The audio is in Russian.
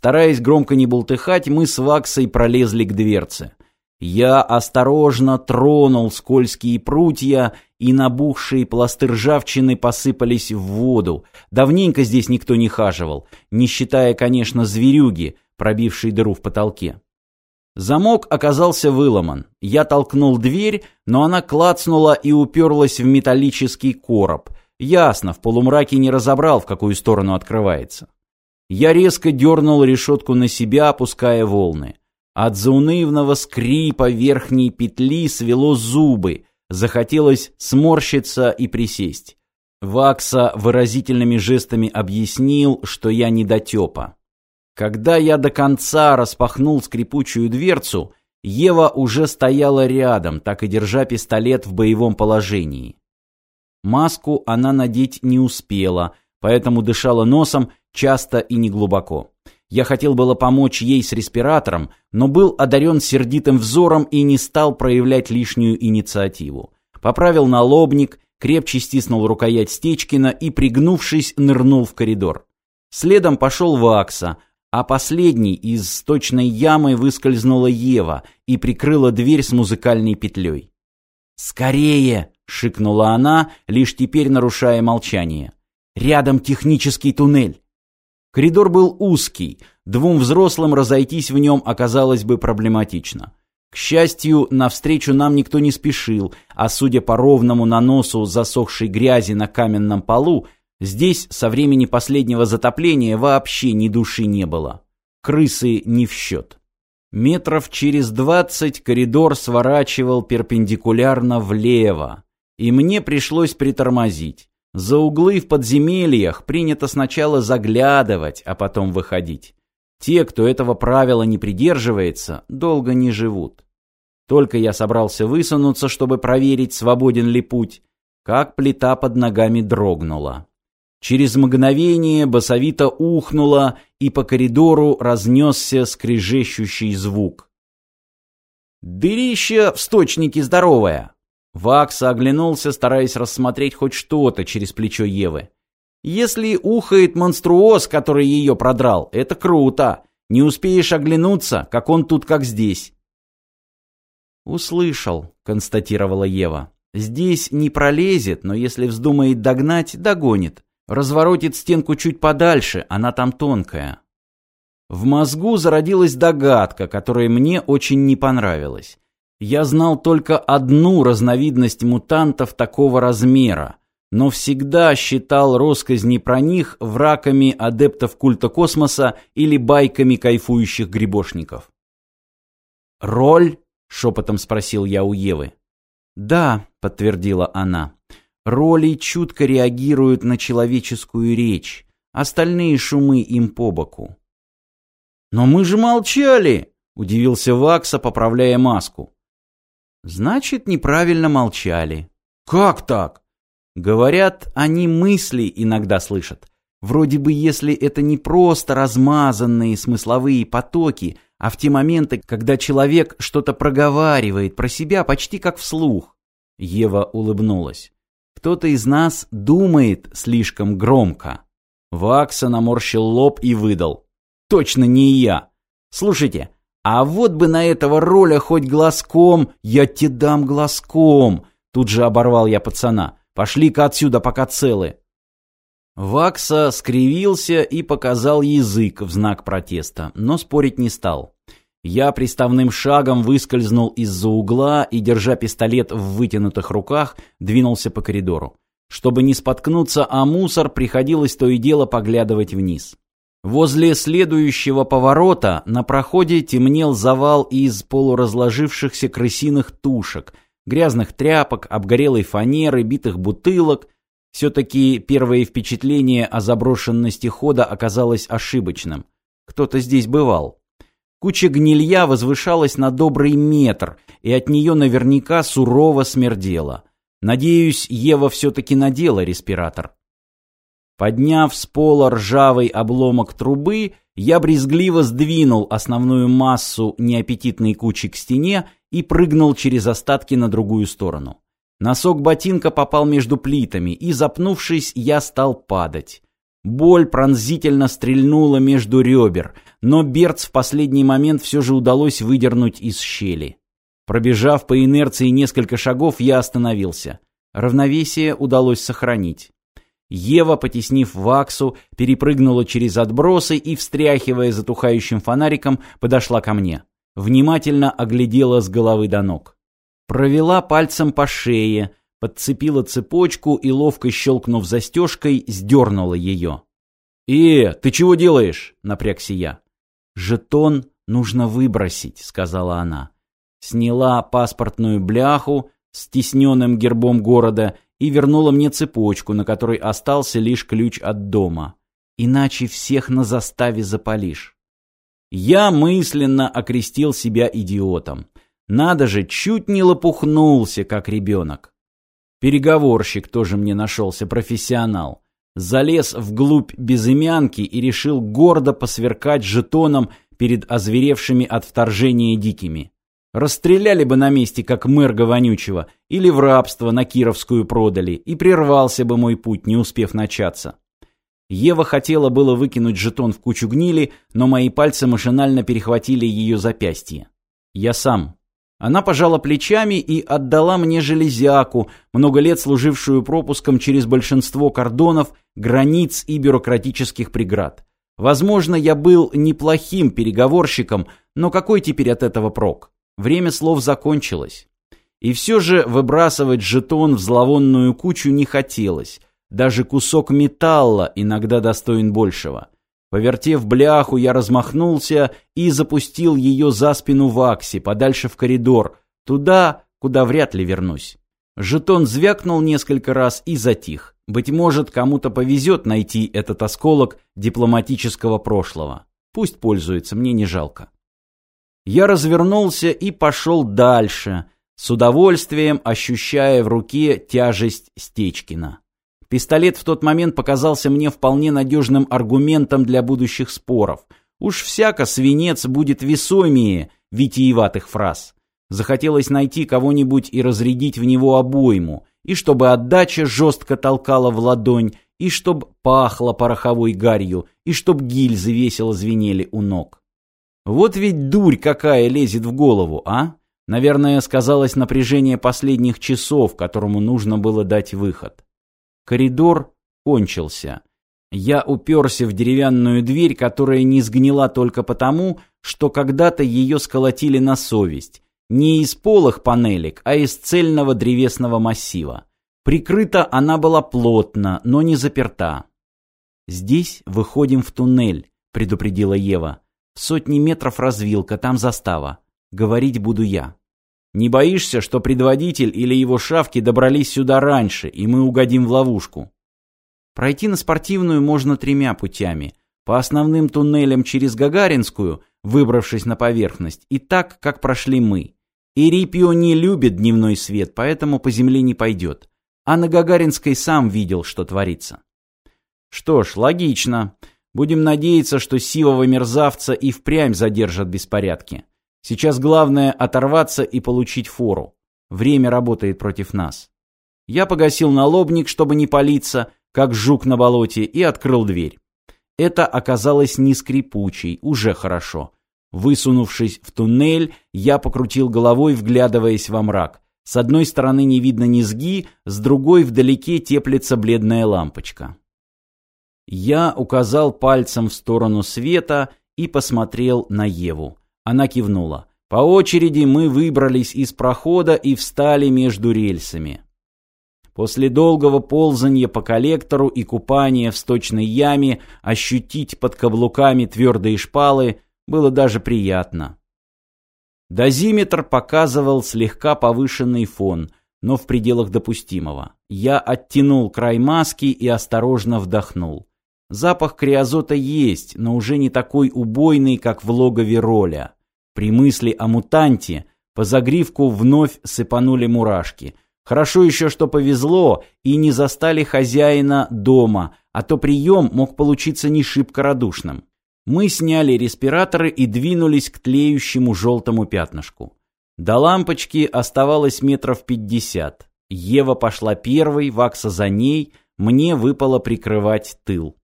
Стараясь громко не болтыхать, мы с Ваксой пролезли к дверце. Я осторожно тронул скользкие прутья, и набухшие пласты ржавчины посыпались в воду. Давненько здесь никто не хаживал, не считая, конечно, зверюги, пробившей дыру в потолке. Замок оказался выломан. Я толкнул дверь, но она клацнула и уперлась в металлический короб. Ясно, в полумраке не разобрал, в какую сторону открывается. Я резко дернул решетку на себя, опуская волны. От заунывного скрипа верхней петли свело зубы, захотелось сморщиться и присесть. Вакса выразительными жестами объяснил, что я недотепа. Когда я до конца распахнул скрипучую дверцу, Ева уже стояла рядом, так и держа пистолет в боевом положении. Маску она надеть не успела, поэтому дышала носом часто и неглубоко. Я хотел было помочь ей с респиратором, но был одарен сердитым взором и не стал проявлять лишнюю инициативу. Поправил налобник, крепче стиснул рукоять Стечкина и, пригнувшись, нырнул в коридор. Следом пошел Вакса, а последней из сточной ямы выскользнула Ева и прикрыла дверь с музыкальной петлей. «Скорее!» — шикнула она, лишь теперь нарушая молчание. «Рядом технический туннель!» Коридор был узкий, двум взрослым разойтись в нем оказалось бы проблематично. К счастью, навстречу нам никто не спешил, а судя по ровному наносу засохшей грязи на каменном полу, Здесь со времени последнего затопления вообще ни души не было. Крысы не в счет. Метров через двадцать коридор сворачивал перпендикулярно влево, и мне пришлось притормозить. За углы в подземельях принято сначала заглядывать, а потом выходить. Те, кто этого правила не придерживается, долго не живут. Только я собрался высунуться, чтобы проверить, свободен ли путь, как плита под ногами дрогнула. Через мгновение басовито ухнуло, и по коридору разнесся скрежещущий звук. «Дырище в сточнике здоровое!» Вакса оглянулся, стараясь рассмотреть хоть что-то через плечо Евы. «Если ухает монструоз, который ее продрал, это круто! Не успеешь оглянуться, как он тут, как здесь!» «Услышал», — констатировала Ева. «Здесь не пролезет, но если вздумает догнать, догонит. Разворотит стенку чуть подальше, она там тонкая. В мозгу зародилась догадка, которая мне очень не понравилась. Я знал только одну разновидность мутантов такого размера, но всегда считал росказни про них врагами адептов культа космоса или байками кайфующих грибошников. «Роль?» — шепотом спросил я у Евы. «Да», — подтвердила она. Роли чутко реагируют на человеческую речь, остальные шумы им по боку. «Но мы же молчали!» — удивился Вакса, поправляя маску. «Значит, неправильно молчали». «Как так?» «Говорят, они мысли иногда слышат. Вроде бы если это не просто размазанные смысловые потоки, а в те моменты, когда человек что-то проговаривает про себя почти как вслух». Ева улыбнулась. Кто-то из нас думает слишком громко. Вакса наморщил лоб и выдал. Точно не я. Слушайте, а вот бы на этого роля хоть глазком, я тебе дам глазком. Тут же оборвал я пацана. Пошли-ка отсюда, пока целы. Вакса скривился и показал язык в знак протеста, но спорить не стал. Я приставным шагом выскользнул из-за угла и, держа пистолет в вытянутых руках, двинулся по коридору. Чтобы не споткнуться о мусор, приходилось то и дело поглядывать вниз. Возле следующего поворота на проходе темнел завал из полуразложившихся крысиных тушек, грязных тряпок, обгорелой фанеры, битых бутылок. Все-таки первое впечатление о заброшенности хода оказалось ошибочным. Кто-то здесь бывал. Куча гнилья возвышалась на добрый метр, и от нее наверняка сурово смердело. Надеюсь, Ева все-таки надела респиратор. Подняв с пола ржавый обломок трубы, я брезгливо сдвинул основную массу неаппетитной кучи к стене и прыгнул через остатки на другую сторону. Носок ботинка попал между плитами, и, запнувшись, я стал падать. Боль пронзительно стрельнула между ребер, но Берц в последний момент все же удалось выдернуть из щели. Пробежав по инерции несколько шагов, я остановился. Равновесие удалось сохранить. Ева, потеснив ваксу, перепрыгнула через отбросы и, встряхивая затухающим фонариком, подошла ко мне. Внимательно оглядела с головы до ног. Провела пальцем по шее, подцепила цепочку и, ловко щелкнув застежкой, сдернула ее. «Э, ты чего делаешь?» — напрягся я. «Жетон нужно выбросить», — сказала она. Сняла паспортную бляху с тисненным гербом города и вернула мне цепочку, на которой остался лишь ключ от дома. Иначе всех на заставе запалишь. Я мысленно окрестил себя идиотом. Надо же, чуть не лопухнулся, как ребенок. Переговорщик тоже мне нашелся, профессионал. Залез вглубь безымянки и решил гордо посверкать жетоном перед озверевшими от вторжения дикими. Расстреляли бы на месте, как мэрга вонючего, или в рабство на Кировскую продали, и прервался бы мой путь, не успев начаться. Ева хотела было выкинуть жетон в кучу гнили, но мои пальцы машинально перехватили ее запястье. Я сам. Она пожала плечами и отдала мне железяку, много лет служившую пропуском через большинство кордонов, границ и бюрократических преград. Возможно, я был неплохим переговорщиком, но какой теперь от этого прок? Время слов закончилось. И все же выбрасывать жетон в зловонную кучу не хотелось. Даже кусок металла иногда достоин большего. Повертев бляху, я размахнулся и запустил ее за спину Вакси, подальше в коридор, туда, куда вряд ли вернусь. Жетон звякнул несколько раз и затих. Быть может, кому-то повезет найти этот осколок дипломатического прошлого. Пусть пользуется, мне не жалко. Я развернулся и пошел дальше, с удовольствием ощущая в руке тяжесть Стечкина. Пистолет в тот момент показался мне вполне надежным аргументом для будущих споров. Уж всяко свинец будет весомее витиеватых фраз. Захотелось найти кого-нибудь и разрядить в него обойму, и чтобы отдача жестко толкала в ладонь, и чтоб пахло пороховой гарью, и чтоб гильзы весело звенели у ног. Вот ведь дурь какая лезет в голову, а? Наверное, сказалось напряжение последних часов, которому нужно было дать выход. Коридор кончился. Я уперся в деревянную дверь, которая не сгнила только потому, что когда-то ее сколотили на совесть. Не из полых панелек, а из цельного древесного массива. Прикрыта она была плотно, но не заперта. «Здесь выходим в туннель», — предупредила Ева. «В сотни метров развилка, там застава. Говорить буду я». Не боишься, что предводитель или его шавки добрались сюда раньше, и мы угодим в ловушку? Пройти на спортивную можно тремя путями. По основным туннелям через Гагаринскую, выбравшись на поверхность, и так, как прошли мы. Ирипио не любит дневной свет, поэтому по земле не пойдет. А на Гагаринской сам видел, что творится. Что ж, логично. Будем надеяться, что сивого мерзавца и впрямь задержат беспорядки. Сейчас главное оторваться и получить фору. Время работает против нас. Я погасил налобник, чтобы не палиться, как жук на болоте, и открыл дверь. Это оказалось не скрипучей, уже хорошо. Высунувшись в туннель, я покрутил головой, вглядываясь во мрак. С одной стороны не видно низги, с другой вдалеке теплится бледная лампочка. Я указал пальцем в сторону света и посмотрел на Еву. Она кивнула. По очереди мы выбрались из прохода и встали между рельсами. После долгого ползания по коллектору и купания в сточной яме ощутить под каблуками твердые шпалы было даже приятно. Дозиметр показывал слегка повышенный фон, но в пределах допустимого. Я оттянул край маски и осторожно вдохнул. Запах криозота есть, но уже не такой убойный, как в логове роля. При мысли о мутанте по загривку вновь сыпанули мурашки. Хорошо еще, что повезло и не застали хозяина дома, а то прием мог получиться не шибко радушным. Мы сняли респираторы и двинулись к тлеющему желтому пятнышку. До лампочки оставалось метров пятьдесят. Ева пошла первой, Вакса за ней, мне выпало прикрывать тыл.